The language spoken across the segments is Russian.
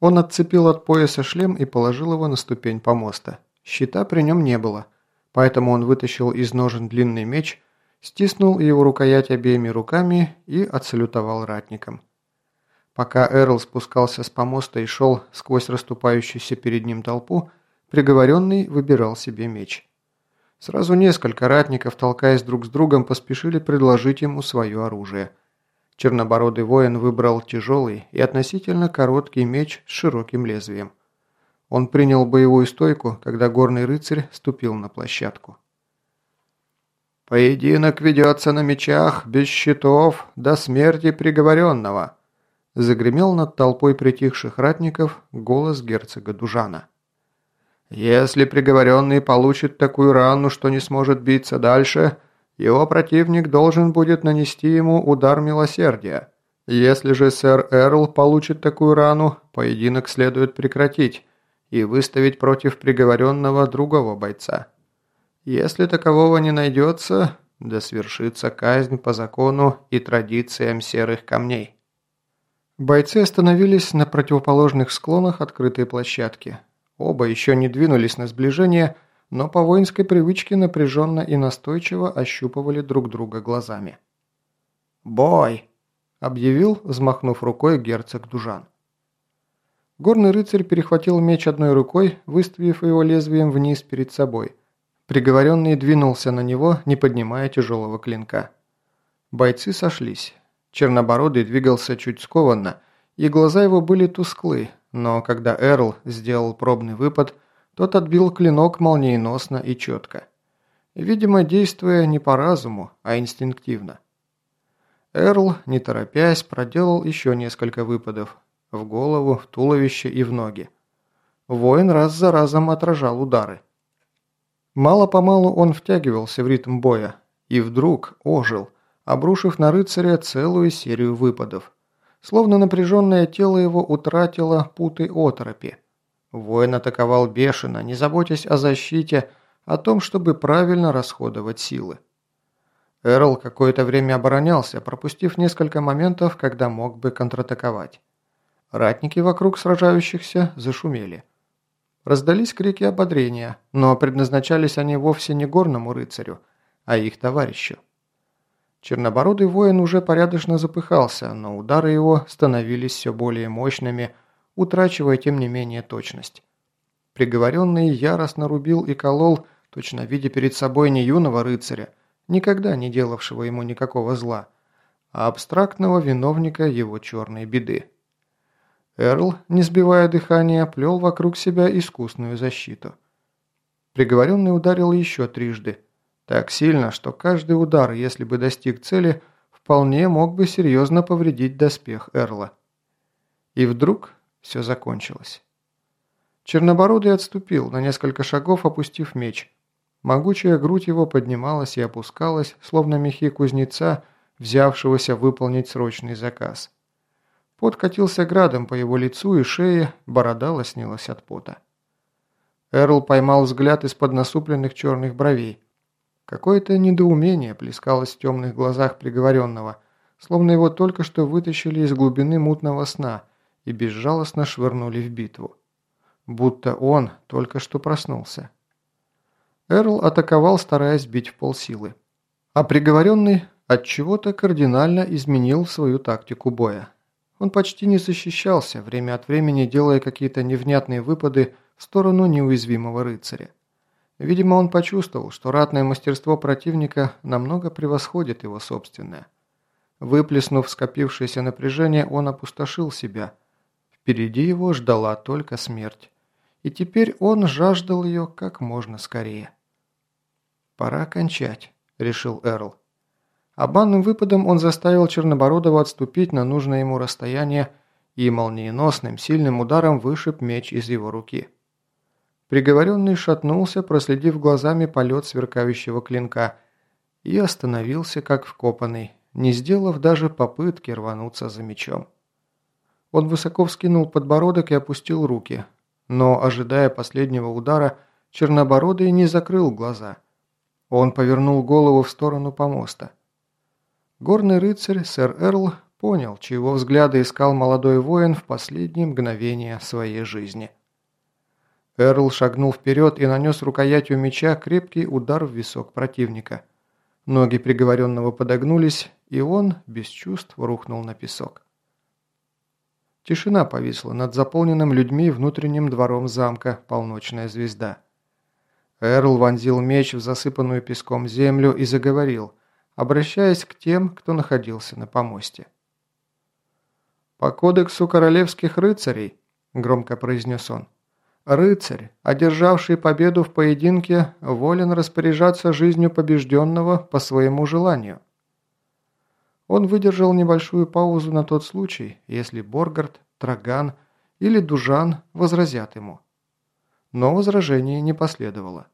Он отцепил от пояса шлем и положил его на ступень помоста. Щита при нем не было, поэтому он вытащил из ножен длинный меч, стиснул его рукоять обеими руками и отсалютовал ратникам. Пока Эрл спускался с помоста и шел сквозь расступающуюся перед ним толпу, приговоренный выбирал себе меч. Сразу несколько ратников, толкаясь друг с другом, поспешили предложить ему свое оружие. Чернобородый воин выбрал тяжелый и относительно короткий меч с широким лезвием. Он принял боевую стойку, когда горный рыцарь ступил на площадку. «Поединок ведется на мечах, без щитов, до смерти приговоренного», загремел над толпой притихших ратников голос герцога Дужана. «Если приговоренный получит такую рану, что не сможет биться дальше, его противник должен будет нанести ему удар милосердия. Если же сэр Эрл получит такую рану, поединок следует прекратить и выставить против приговоренного другого бойца». Если такового не найдется, да свершится казнь по закону и традициям серых камней. Бойцы остановились на противоположных склонах открытой площадки. Оба еще не двинулись на сближение, но по воинской привычке напряженно и настойчиво ощупывали друг друга глазами. «Бой!» – объявил, взмахнув рукой герцог Дужан. Горный рыцарь перехватил меч одной рукой, выставив его лезвием вниз перед собой – Приговоренный двинулся на него, не поднимая тяжелого клинка. Бойцы сошлись. Чернобородый двигался чуть скованно, и глаза его были тусклы, но когда Эрл сделал пробный выпад, тот отбил клинок молниеносно и четко. Видимо, действуя не по разуму, а инстинктивно. Эрл, не торопясь, проделал еще несколько выпадов. В голову, в туловище и в ноги. Воин раз за разом отражал удары. Мало-помалу он втягивался в ритм боя и вдруг ожил, обрушив на рыцаря целую серию выпадов. Словно напряженное тело его утратило путы оторопи. Воин атаковал бешено, не заботясь о защите, о том, чтобы правильно расходовать силы. Эрл какое-то время оборонялся, пропустив несколько моментов, когда мог бы контратаковать. Ратники вокруг сражающихся зашумели. Раздались крики ободрения, но предназначались они вовсе не горному рыцарю, а их товарищу. Чернобородый воин уже порядочно запыхался, но удары его становились все более мощными, утрачивая тем не менее точность. Приговоренный яростно рубил и колол, точно видя перед собой не юного рыцаря, никогда не делавшего ему никакого зла, а абстрактного виновника его черной беды. Эрл, не сбивая дыхания, плел вокруг себя искусную защиту. Приговоренный ударил еще трижды. Так сильно, что каждый удар, если бы достиг цели, вполне мог бы серьезно повредить доспех Эрла. И вдруг все закончилось. Чернобородый отступил, на несколько шагов опустив меч. Могучая грудь его поднималась и опускалась, словно мехи кузнеца, взявшегося выполнить срочный заказ. Пот катился градом по его лицу и шее, борода лоснилась от пота. Эрл поймал взгляд из-под насупленных черных бровей. Какое-то недоумение плескалось в темных глазах приговоренного, словно его только что вытащили из глубины мутного сна и безжалостно швырнули в битву. Будто он только что проснулся. Эрл атаковал, стараясь бить в полсилы. А приговоренный от чего то кардинально изменил свою тактику боя. Он почти не защищался, время от времени делая какие-то невнятные выпады в сторону неуязвимого рыцаря. Видимо, он почувствовал, что ратное мастерство противника намного превосходит его собственное. Выплеснув скопившееся напряжение, он опустошил себя. Впереди его ждала только смерть. И теперь он жаждал ее как можно скорее. «Пора кончать», – решил Эрл. Обманным выпадом он заставил Чернобородова отступить на нужное ему расстояние и молниеносным сильным ударом вышиб меч из его руки. Приговоренный шатнулся, проследив глазами полет сверкающего клинка, и остановился как вкопанный, не сделав даже попытки рвануться за мечом. Он высоко вскинул подбородок и опустил руки, но, ожидая последнего удара, Чернобородый не закрыл глаза. Он повернул голову в сторону помоста. Горный рыцарь, сэр Эрл, понял, чего взгляда искал молодой воин в последние мгновения своей жизни. Эрл шагнул вперед и нанес рукоятью меча крепкий удар в висок противника. Ноги приговоренного подогнулись, и он, без чувств, рухнул на песок. Тишина повисла над заполненным людьми внутренним двором замка «Полночная звезда». Эрл вонзил меч в засыпанную песком землю и заговорил, обращаясь к тем, кто находился на помосте. «По кодексу королевских рыцарей», – громко произнес он, – «рыцарь, одержавший победу в поединке, волен распоряжаться жизнью побежденного по своему желанию». Он выдержал небольшую паузу на тот случай, если Боргард, Траган или Дужан возразят ему. Но возражения не последовало.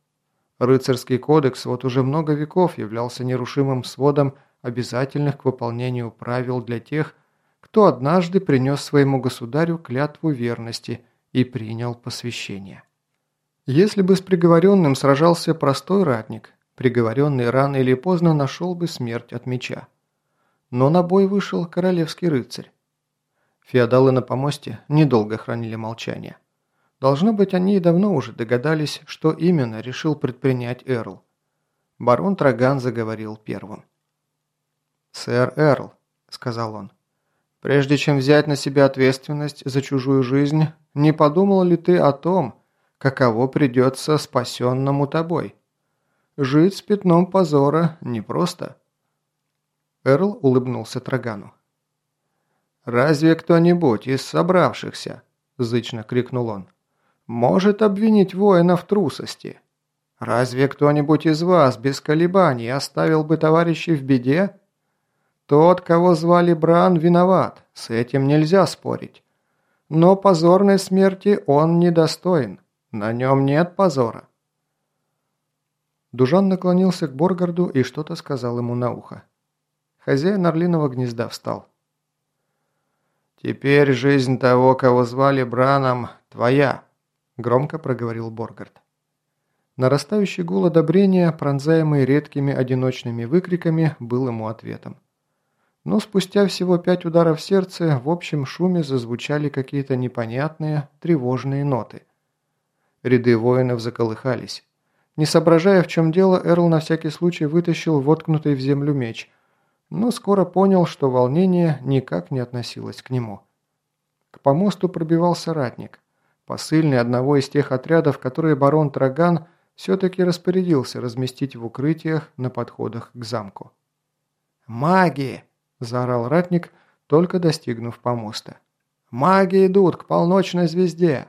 Рыцарский кодекс вот уже много веков являлся нерушимым сводом обязательных к выполнению правил для тех, кто однажды принес своему государю клятву верности и принял посвящение. Если бы с приговоренным сражался простой ратник, приговоренный рано или поздно нашел бы смерть от меча. Но на бой вышел королевский рыцарь. Феодалы на помосте недолго хранили молчание. Должно быть, они и давно уже догадались, что именно решил предпринять Эрл. Барон Траган заговорил первым. «Сэр Эрл», — сказал он, Прежде чем взять на себя ответственность за чужую жизнь, не подумал ли ты о том, каково придется спасенному тобой? Жить с пятном позора непросто. Эрл улыбнулся Трагану. «Разве кто-нибудь из собравшихся?» – зычно крикнул он. «Может обвинить воина в трусости? Разве кто-нибудь из вас без колебаний оставил бы товарищей в беде?» Тот, кого звали Бран, виноват, с этим нельзя спорить. Но позорной смерти он недостоин, на нем нет позора. Дужан наклонился к Боргарду и что-то сказал ему на ухо. Хозяин орлиного гнезда встал. «Теперь жизнь того, кого звали Браном, твоя», – громко проговорил Боргард. Нарастающий гул одобрения, пронзаемый редкими одиночными выкриками, был ему ответом. Но спустя всего пять ударов сердца в общем шуме зазвучали какие-то непонятные, тревожные ноты. Ряды воинов заколыхались. Не соображая, в чем дело, Эрл на всякий случай вытащил воткнутый в землю меч, но скоро понял, что волнение никак не относилось к нему. К помосту пробивался ратник, посыльный одного из тех отрядов, которые барон Траган все-таки распорядился разместить в укрытиях на подходах к замку. «Маги!» – заорал ратник, только достигнув помоста. «Маги идут к полночной звезде!»